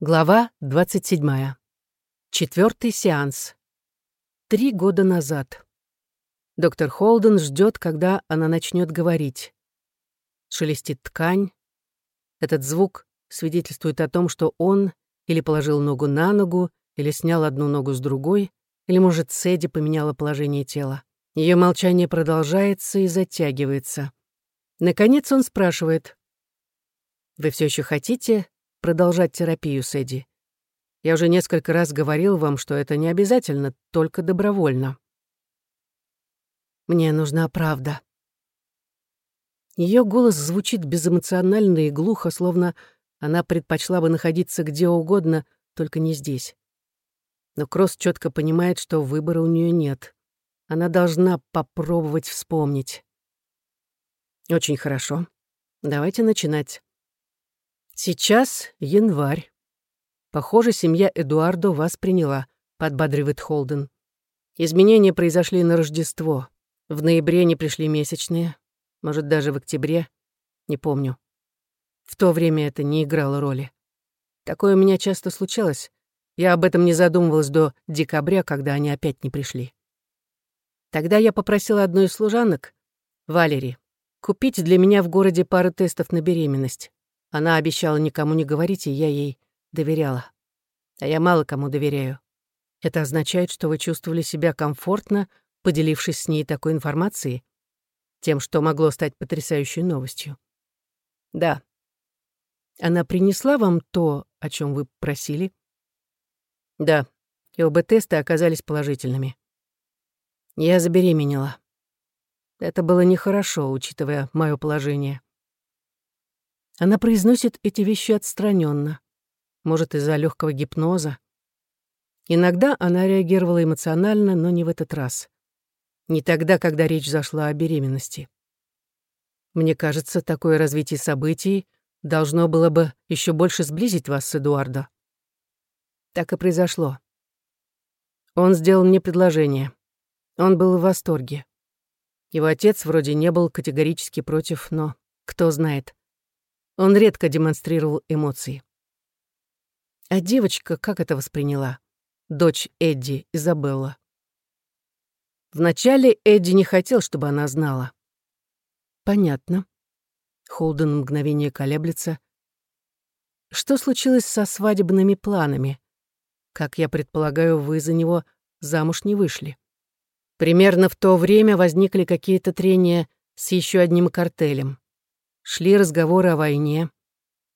Глава 27. Четвертый сеанс. Три года назад. Доктор Холден ждет, когда она начнет говорить. Шелестит ткань. Этот звук свидетельствует о том, что он или положил ногу на ногу, или снял одну ногу с другой, или, может, Сэдди поменяла положение тела. Ее молчание продолжается и затягивается. Наконец он спрашивает. «Вы все еще хотите продолжать терапию с Эдди. Я уже несколько раз говорил вам, что это не обязательно, только добровольно. Мне нужна правда. Ее голос звучит безэмоционально и глухо, словно она предпочла бы находиться где угодно, только не здесь. Но Кросс четко понимает, что выбора у нее нет. Она должна попробовать вспомнить. Очень хорошо. Давайте начинать. Сейчас январь. Похоже, семья Эдуардо вас приняла, подбадривает Холден. Изменения произошли на Рождество. В ноябре не пришли месячные. Может, даже в октябре. Не помню. В то время это не играло роли. Такое у меня часто случалось. Я об этом не задумывалась до декабря, когда они опять не пришли. Тогда я попросила одну из служанок, Валери, купить для меня в городе пару тестов на беременность. Она обещала никому не говорить, и я ей доверяла. А я мало кому доверяю. Это означает, что вы чувствовали себя комфортно, поделившись с ней такой информацией, тем, что могло стать потрясающей новостью. Да. Она принесла вам то, о чем вы просили? Да. И оба теста оказались положительными. Я забеременела. Это было нехорошо, учитывая мое положение. Она произносит эти вещи отстраненно, может, из-за легкого гипноза. Иногда она реагировала эмоционально, но не в этот раз. Не тогда, когда речь зашла о беременности. Мне кажется, такое развитие событий должно было бы еще больше сблизить вас с Эдуардо. Так и произошло. Он сделал мне предложение. Он был в восторге. Его отец вроде не был категорически против, но кто знает. Он редко демонстрировал эмоции. А девочка как это восприняла? Дочь Эдди, Изабелла. Вначале Эдди не хотел, чтобы она знала. Понятно. Холден мгновение колеблется. Что случилось со свадебными планами? Как я предполагаю, вы за него замуж не вышли. Примерно в то время возникли какие-то трения с еще одним картелем. Шли разговоры о войне.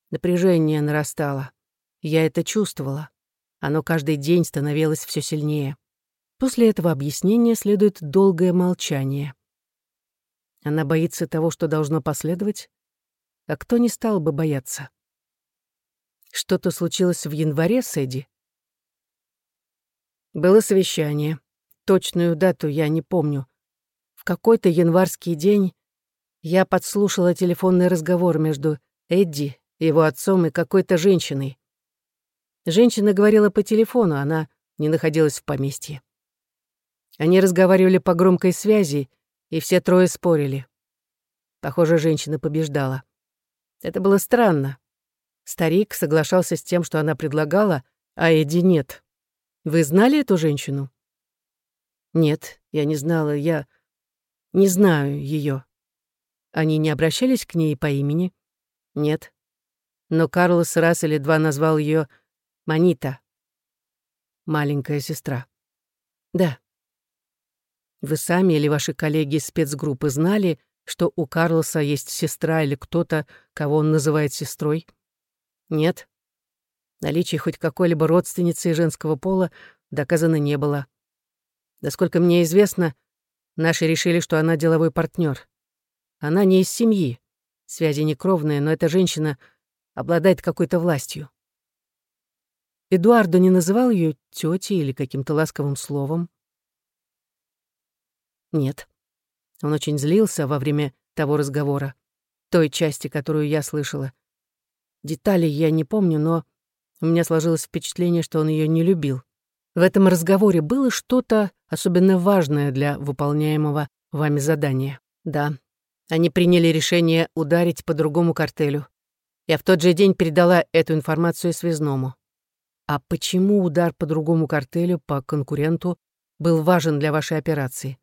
Напряжение нарастало. Я это чувствовала. Оно каждый день становилось все сильнее. После этого объяснения следует долгое молчание. Она боится того, что должно последовать? А кто не стал бы бояться? Что-то случилось в январе с Эдди? Было совещание. Точную дату я не помню. В какой-то январский день я подслушала телефонный разговор между Эдди, его отцом и какой-то женщиной. Женщина говорила по телефону, она не находилась в поместье. Они разговаривали по громкой связи, и все трое спорили. Похоже, женщина побеждала. Это было странно. Старик соглашался с тем, что она предлагала, а Эдди нет. Вы знали эту женщину? Нет, я не знала, я не знаю ее. Они не обращались к ней по имени? Нет. Но Карлос раз или два назвал ее Манита. Маленькая сестра. Да. Вы сами или ваши коллеги из спецгруппы знали, что у Карлоса есть сестра или кто-то, кого он называет сестрой? Нет. Наличие хоть какой-либо родственницы женского пола доказано не было. Насколько мне известно, наши решили, что она деловой партнер. Она не из семьи. Связи не кровные, но эта женщина обладает какой-то властью. Эдуардо не называл ее тетей или каким-то ласковым словом? Нет. Он очень злился во время того разговора, той части, которую я слышала. Деталей я не помню, но у меня сложилось впечатление, что он ее не любил. В этом разговоре было что-то особенно важное для выполняемого вами задания. Да, они приняли решение ударить по другому картелю. Я в тот же день передала эту информацию связному. А почему удар по другому картелю, по конкуренту, был важен для вашей операции?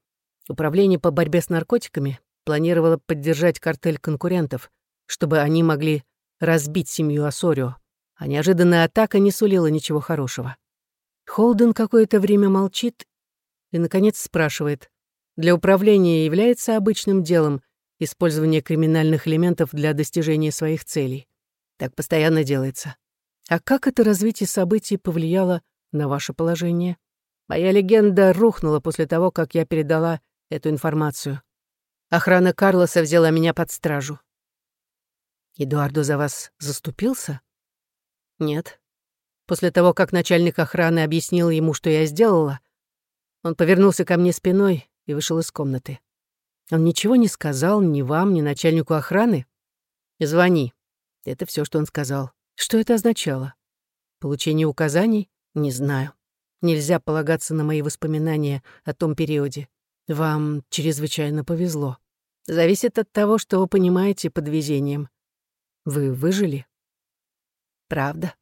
Управление по борьбе с наркотиками планировало поддержать картель конкурентов, чтобы они могли разбить семью Асорио, а неожиданная атака не сулила ничего хорошего. Холден какое-то время молчит и, наконец, спрашивает, для управления является обычным делом использование криминальных элементов для достижения своих целей. Так постоянно делается. А как это развитие событий повлияло на ваше положение? Моя легенда рухнула после того, как я передала эту информацию. Охрана Карлоса взяла меня под стражу. Эдуардо за вас заступился? Нет. После того, как начальник охраны объяснил ему, что я сделала, он повернулся ко мне спиной и вышел из комнаты. Он ничего не сказал ни вам, ни начальнику охраны? Звони. Это все, что он сказал. Что это означало? Получение указаний? Не знаю. Нельзя полагаться на мои воспоминания о том периоде. Вам чрезвычайно повезло. Зависит от того, что вы понимаете под везением. Вы выжили? Правда.